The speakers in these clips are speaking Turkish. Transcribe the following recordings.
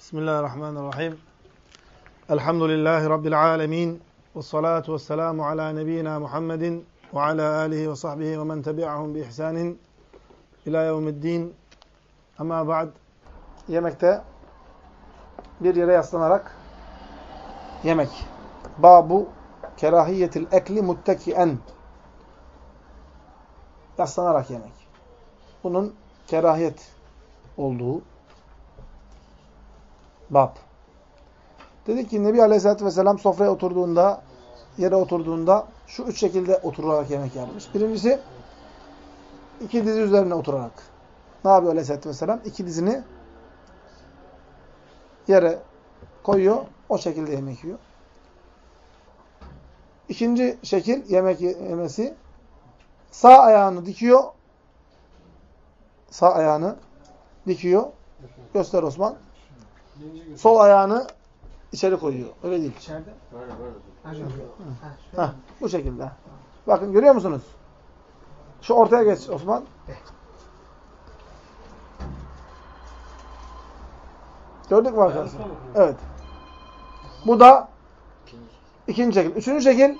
Bismillahirrahmanirrahim. Elhamdülillahi Rabbil alemin. Ve salatu ve selamu ala nebiyyina Muhammedin ve ala alihi ve sahbihi ve men tebi'ahum bi ihsanin ila yevmiddin. Ama ba'd. Yemekte bir yere yaslanarak yemek. Babu kerahiyetil ekli muttekien. Yaslanarak yemek. Bunun kerahiyet olduğu bab. Dedi ki Nebi Aleyhisselatü Vesselam sofraya oturduğunda, yere oturduğunda şu üç şekilde oturarak yemek yermiş. Birincisi iki dizi üzerine oturarak. Ne yapıyor Aleyhisselatü Vesselam? İki dizini yere koyuyor, o şekilde yemek yiyor. İkinci şekil yemek yemesi sağ ayağını dikiyor, sağ ayağını dikiyor. Göster Osman. Sol ayağını içeri koyuyor. Öyle değil. İçeride? Böyle böyle. Heh, bu şekilde. Bakın görüyor musunuz? Şu ortaya geç Osman. Gördük mü arkadaşlar? Evet. Bu da ikinci şekil. Üçüncü şekil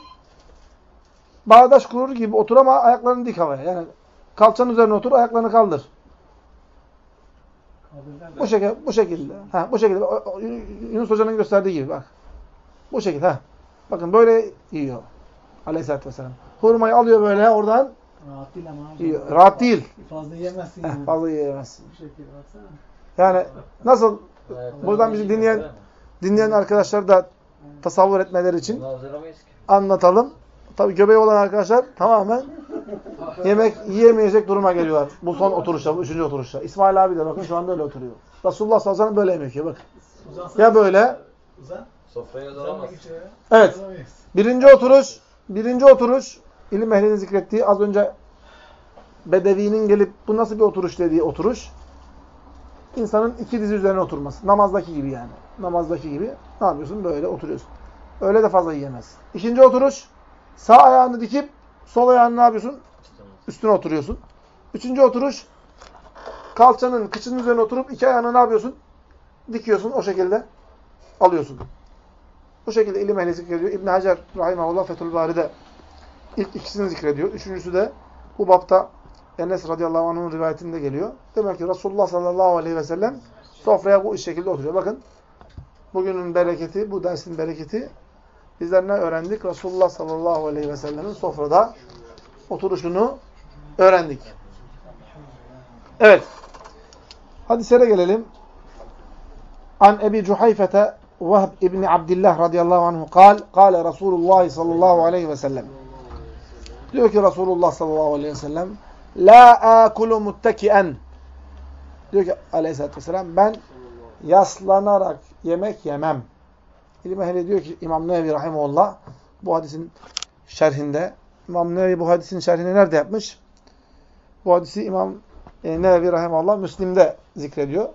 bağdaş kurur gibi otur ama ayaklarını dik havaya. Yani kalçanın üzerine otur, ayaklarını kaldır. Bu şekilde, bu şekilde. Ha, bu şekilde. Yunus Hoca'nın gösterdiği gibi bak. Bu şekilde. Ha. Bakın böyle yiyor. Aleyhisselatü Vesselam. Hurmayı alıyor böyle oradan Rahat değil ama. abi. yiyor. Rahat değil. Fazla yemezsin Heh, yani. fazla yiyemezsin. Bu şekilde baksana. Yani nasıl Buradan bizi dinleyen- dinleyen arkadaşlar da tasavvur etmeleri için anlatalım. Tabii göbeği olan arkadaşlar tamamen yemek yiyemeyecek duruma geliyorlar. Bu son oturuşta, bu üçüncü oturuşta. İsmail abi de bakın şu anda öyle oturuyor. Resulullah sallallahu aleyhi ve sellem böyle yemek yiyor. Bakın. Ya böyle. Uzan. Sofraya ya. Evet. Birinci oturuş, birinci oturuş, ilim ehlinin zikrettiği az önce Bedevi'nin gelip bu nasıl bir oturuş dediği oturuş. insanın iki dizi üzerine oturması. Namazdaki gibi yani. Namazdaki gibi. Ne yapıyorsun? Böyle oturuyorsun. Öyle de fazla yiyemezsin. İkinci oturuş, sağ ayağını dikip sol ayağını ne yapıyorsun? Üstüne oturuyorsun. Üçüncü oturuş, kalçanın, kıçının üzerine oturup iki ayağını ne yapıyorsun? Dikiyorsun. O şekilde alıyorsun. Bu şekilde ilim ehli zikrediyor. İbn Hacer rahimehullah Fethül Bari'de ilk ikisini zikrediyor. Üçüncüsü de bu bapta Enes radıyallahu anh'ın rivayetinde geliyor. Demek ki Resulullah sallallahu aleyhi ve sellem sofraya bu şekilde oturuyor. Bakın bugünün bereketi, bu dersin bereketi bizler ne öğrendik? Resulullah sallallahu aleyhi ve sellemin sofrada oturuşunu öğrendik. Evet. Hadislere gelelim. An Ebi Cuhayfete Vehb İbni Abdillah radıyallahu anhu kal, kale Resulullah sallallahu aleyhi ve sellem. Diyor ki Resulullah sallallahu aleyhi ve sellem, La akulu muttekien. Diyor ki aleyhissalatü vesselam, ben yaslanarak yemek yemem. İlim ehli diyor ki İmam Nevevi rahimullah bu hadisin şerhinde, İmam Nevevi bu hadisin şerhini nerede yapmış? Bu hadisi İmam e, Nevevi rahimullah Müslim'de zikrediyor.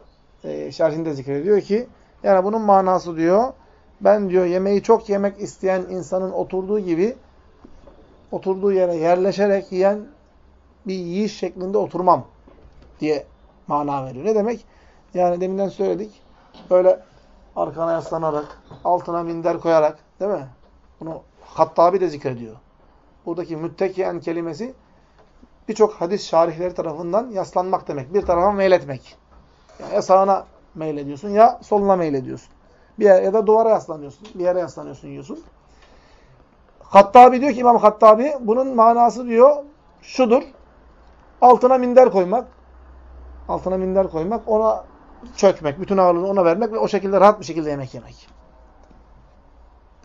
E, şerhinde zikrediyor ki, yani bunun manası diyor, ben diyor yemeği çok yemek isteyen insanın oturduğu gibi oturduğu yere yerleşerek yiyen bir yiyiş şeklinde oturmam diye mana veriyor. Ne demek? Yani deminden söyledik. Böyle arkana yaslanarak, altına minder koyarak, değil mi? Bunu Hattabi de zikrediyor. Buradaki müttekiyen kelimesi birçok hadis şarihleri tarafından yaslanmak demek. Bir tarafa meyletmek. Yani ya sağına meylediyorsun ya soluna meylediyorsun. Bir yere, ya da duvara yaslanıyorsun. Bir yere yaslanıyorsun, yiyorsun. Hattabi diyor ki İmam Hattabi bunun manası diyor şudur. Altına minder koymak. Altına minder koymak, ona çökmek, bütün ağırlığını ona vermek ve o şekilde rahat bir şekilde yemek yemek.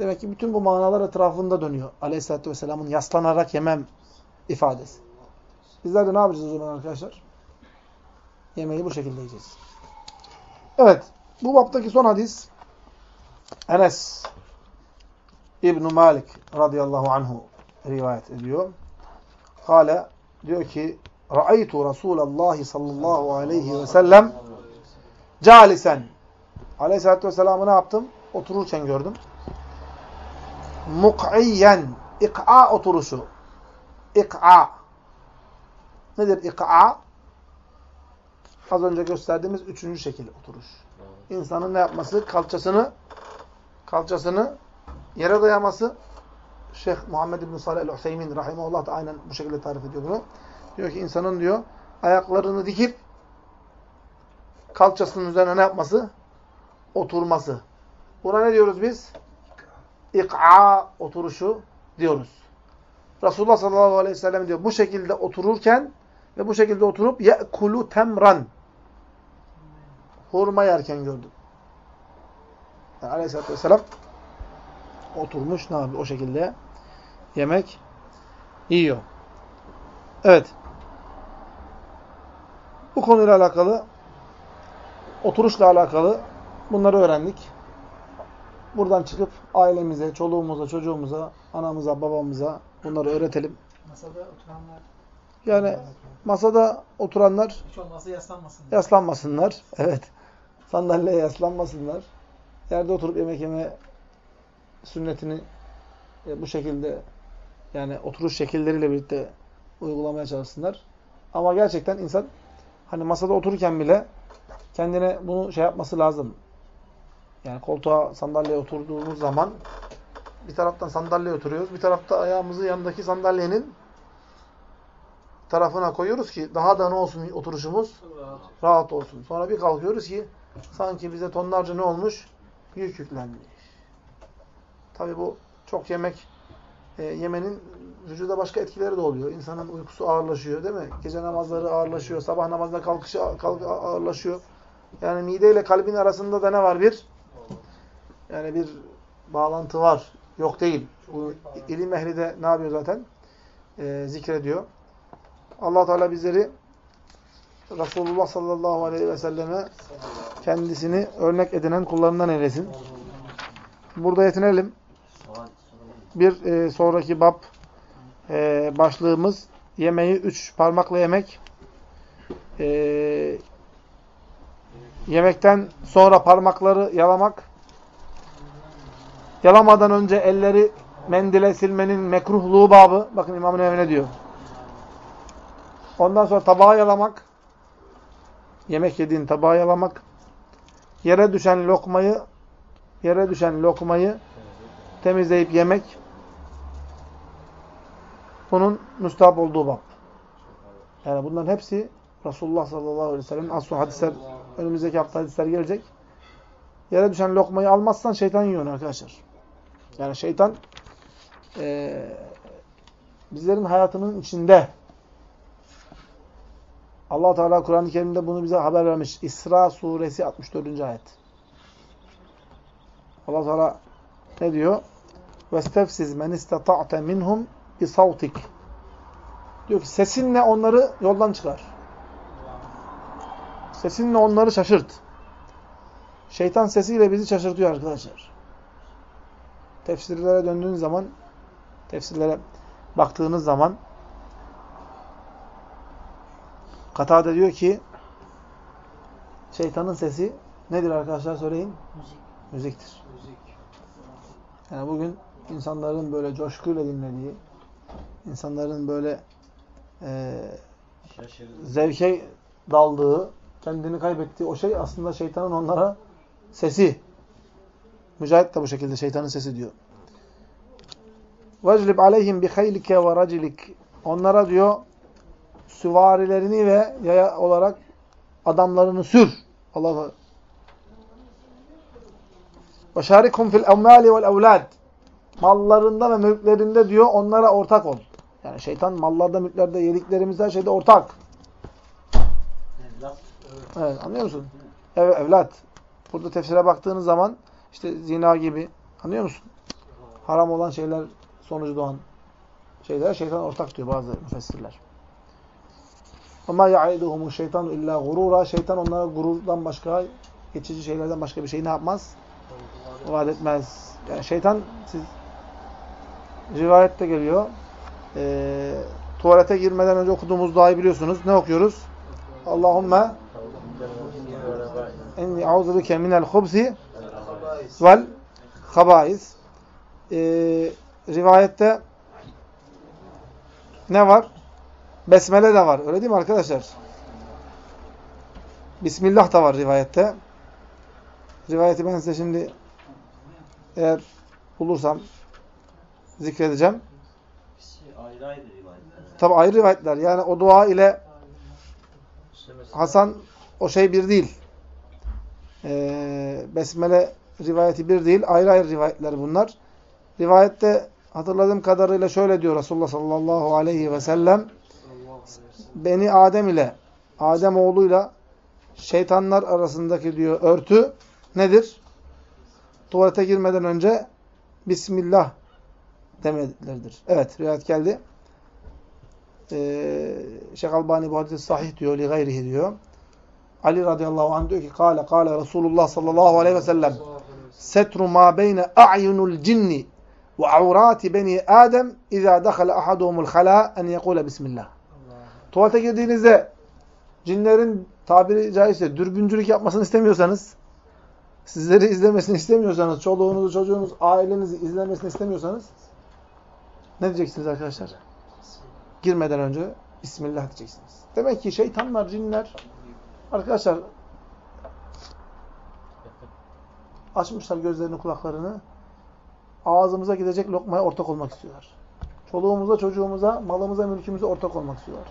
Demek ki bütün bu manalar etrafında dönüyor. Aleyhisselatü Vesselam'ın yaslanarak yemem ifadesi. Bizler de ne yapacağız o zaman arkadaşlar? Yemeği bu şekilde yiyeceğiz. Evet. Bu baptaki son hadis Enes İbn Malik radıyallahu anhu rivayet ediyor. Kale diyor ki Ra'aytu Resulallah sallallahu aleyhi ve sellem calisen. Aleyhisselatü vesselam'ı ne yaptım? Otururken gördüm. Muk'iyyen. İk'a oturuşu. İk'a. Nedir ik'a? Az önce gösterdiğimiz üçüncü şekil oturuş. insanın ne yapması? Kalçasını kalçasını yere dayaması. Şeyh Muhammed bin Salih el-Hüseyin rahimahullah da aynen bu şekilde tarif ediyor bunu. Diyor ki insanın diyor ayaklarını dikip kalçasının üzerine ne yapması? Oturması. Buna ne diyoruz biz? İk'a oturuşu diyoruz. Resulullah sallallahu aleyhi ve sellem diyor bu şekilde otururken ve bu şekilde oturup ye'kulu temran hurma yerken gördüm. Yani aleyhissalatü vesselam oturmuş ne yapıyor? O şekilde yemek yiyor. Evet. Bu konuyla alakalı oturuşla alakalı bunları öğrendik. Buradan çıkıp ailemize, çoluğumuza, çocuğumuza, anamıza, babamıza bunları öğretelim. Masada oturanlar Yani masada oturanlar hiç olmazsa yaslanmasın. yaslanmasınlar. Evet. Sandalyeye yaslanmasınlar. Yerde oturup yemek yeme sünnetini e, bu şekilde yani oturuş şekilleriyle birlikte uygulamaya çalışsınlar. Ama gerçekten insan hani masada otururken bile kendine bunu şey yapması lazım. Yani koltuğa, sandalyeye oturduğumuz zaman bir taraftan sandalyeye oturuyoruz. Bir tarafta ayağımızı yanındaki sandalyenin tarafına koyuyoruz ki daha da ne olsun oturuşumuz? Rahat olsun. Sonra bir kalkıyoruz ki sanki bize tonlarca ne olmuş? Yük yüklenmiş. Tabi bu çok yemek e, yemenin vücuda başka etkileri de oluyor. İnsanın uykusu ağırlaşıyor değil mi? Gece namazları ağırlaşıyor. Sabah namazda kalkışı kalk, ağırlaşıyor. Yani mide ile kalbin arasında da ne var bir? Yani bir bağlantı var. Yok değil. Bu ilim ehli de ne yapıyor zaten? E, zikrediyor. allah Teala bizleri Resulullah sallallahu aleyhi ve selleme kendisini örnek edinen kullarından eylesin. Burada yetinelim. Bir e, sonraki bab e, başlığımız yemeği üç parmakla yemek. E, yemekten sonra parmakları yalamak. Yalamadan önce elleri mendile silmenin mekruhluğu babı. Bakın İmam-ı Nevevi ne diyor. Ondan sonra tabağı yalamak. Yemek yediğin tabağı yalamak. Yere düşen lokmayı yere düşen lokmayı temizleyip yemek. Bunun müstahap olduğu bab. Yani bunların hepsi Resulullah sallallahu aleyhi ve sellem'in az hadisler, önümüzdeki hafta hadisler gelecek. Yere düşen lokmayı almazsan şeytan yiyor arkadaşlar. Yani şeytan e, bizlerin hayatının içinde allah Teala Kur'an-ı Kerim'de bunu bize haber vermiş. İsra suresi 64. ayet. allah Teala ne diyor? وَاسْتَفْسِزْ مَنْ اِسْتَطَعْتَ مِنْهُمْ بِصَوْتِكِ Diyor ki sesinle onları yoldan çıkar. Sesinle onları şaşırt. Şeytan sesiyle bizi şaşırtıyor arkadaşlar. Tefsirlere döndüğünüz zaman, tefsirlere baktığınız zaman Katade diyor ki şeytanın sesi nedir arkadaşlar söyleyin? Müzik. Müziktir. Müzik. Yani bugün insanların böyle coşkuyla dinlediği, insanların böyle e, zevke daldığı, kendini kaybettiği o şey aslında şeytanın onlara sesi. Mücahit de bu şekilde şeytanın sesi diyor. وَجْلِبْ عَلَيْهِمْ بِخَيْلِكَ وَرَجِلِكَ Onlara diyor süvarilerini ve yaya olarak adamlarını sür. Allah وَشَارِكُمْ fil الْاَوْمَالِ وَالْاَوْلَادِ Mallarında ve mülklerinde diyor onlara ortak ol. Yani şeytan mallarda, mülklerde, yediklerimizde her şeyde ortak. Evet, anlıyor musun? Evet, evlat. Burada tefsire baktığınız zaman işte zina gibi, anlıyor musun? Haram olan şeyler sonucu doğan şeyler şeytan ortak diyor bazı müfessirler. Ama ya'iduhumu şeytan illa gurura. Şeytan onlara gururdan başka, geçici şeylerden başka bir şey ne yapmaz? Vaat etmez. Yani şeytan siz rivayette geliyor. E, tuvalete girmeden önce okuduğumuz duayı biliyorsunuz. Ne okuyoruz? Allahümme enni auzu bike minel hubsi vel habais. E, rivayette ne var? Besmele de var. Öyle değil mi arkadaşlar? Bismillah da var rivayette. Rivayeti ben size şimdi eğer bulursam zikredeceğim. Tabi ayrı rivayetler. Yani o dua ile Hasan o şey bir değil. Ee, Besmele rivayeti bir değil. Ayrı ayrı rivayetler bunlar. Rivayette hatırladığım kadarıyla şöyle diyor Resulullah sallallahu aleyhi ve sellem. Beni Adem ile Adem oğluyla şeytanlar arasındaki diyor örtü nedir? Tuvalete girmeden önce Bismillah demeleridir. Evet rivayet geldi. Ee, Şeyh Albani bu hadisi sahih diyor, li gayrihi diyor. Ali radıyallahu anh diyor ki, kâle kâle Resulullah sallallahu aleyhi ve sellem setru ma beyne a'yunul cinni ve avrati beni Adem izâ dehale ahaduhumul halâ en yekûle bismillah. Tuvalete girdiğinizde cinlerin tabiri caizse dürbüncülük yapmasını istemiyorsanız, sizleri izlemesini istemiyorsanız, çoluğunuzu, çocuğunuz, ailenizi izlemesini istemiyorsanız ne diyeceksiniz arkadaşlar? Girmeden önce Bismillah diyeceksiniz. Demek ki şeytanlar, cinler arkadaşlar açmışlar gözlerini, kulaklarını ağzımıza gidecek lokmaya ortak olmak istiyorlar. Çoluğumuza, çocuğumuza, malımıza, mülkümüze ortak olmak istiyorlar.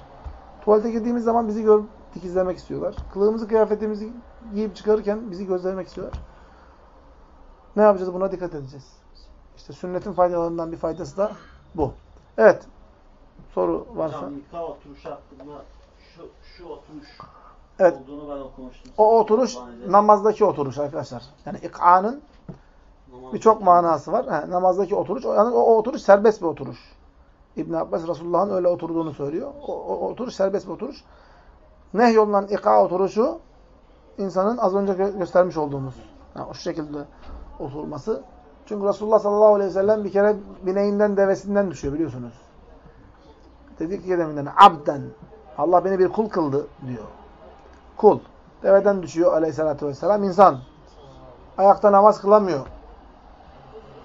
Tuvalete girdiğimiz zaman bizi görüp dikizlemek istiyorlar. Kılığımızı, kıyafetimizi giyip çıkarırken bizi gözlemek istiyorlar. Ne yapacağız? Buna dikkat edeceğiz. İşte sünnetin faydalarından bir faydası da bu. Evet. Soru varsa. hocam nikah oturuşu hakkında şu, şu oturuş Evet. olduğunu ben okumuştum. O oturuş namazdaki oturuş arkadaşlar. Yani ik'anın birçok manası var. He, namazdaki oturuş. Yani o, o oturuş serbest bir oturuş. İbn Abbas Resulullah'ın öyle oturduğunu söylüyor. O, o oturuş serbest bir oturuş. Nehyolunan ika oturuşu insanın az önce gö- göstermiş olduğumuz. Yani o şekilde oturması. Çünkü Resulullah sallallahu aleyhi ve sellem bir kere bineğinden devesinden düşüyor biliyorsunuz. Dedik ki deminden abden. Allah beni bir kul kıldı diyor. Kul. Deveden düşüyor aleyhissalatü vesselam. İnsan. Ayakta namaz kılamıyor.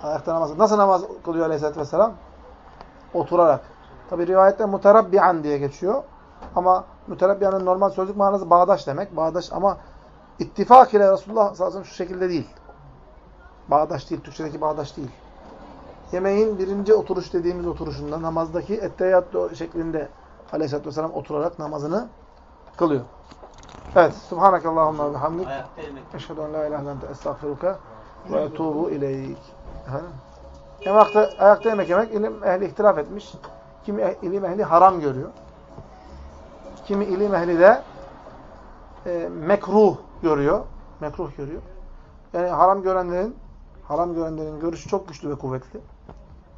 Ayakta namaz. Nasıl namaz kılıyor aleyhissalatü vesselam? Oturarak. Tabi rivayette muterabbian diye geçiyor. Ama muterabbianın normal sözlük manası bağdaş demek. Bağdaş ama ittifak ile Resulullah sallallahu aleyhi ve sellem şu şekilde değil. Bağdaş değil. Türkçedeki bağdaş değil. Yemeğin birinci oturuş dediğimiz oturuşunda namazdaki etteyyatü şeklinde aleyhissalatü vesselam oturarak namazını kılıyor. Evet. Subhanakallahumma ve hamdik. Eşhedü en la ilahe ente estağfiruke ve etubu ileyk. Efendim? Ayakta, yemek yemek ilim ehli ihtilaf etmiş. Kimi eh- ilim ehli haram görüyor. Kimi ilim ehli de e, mekruh görüyor. Mekruh görüyor. Yani haram görenlerin haram görenlerin görüşü çok güçlü ve kuvvetli.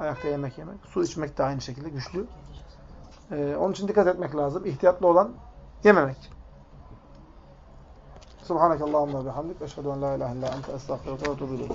Ayakta yemek yemek. Su içmek de aynı şekilde güçlü. E, onun için dikkat etmek lazım. İhtiyatlı olan yememek. Subhanakallahumma ve bihamdik. Eşhedü en la ilahe illa ente estağfiruke ve ileyk.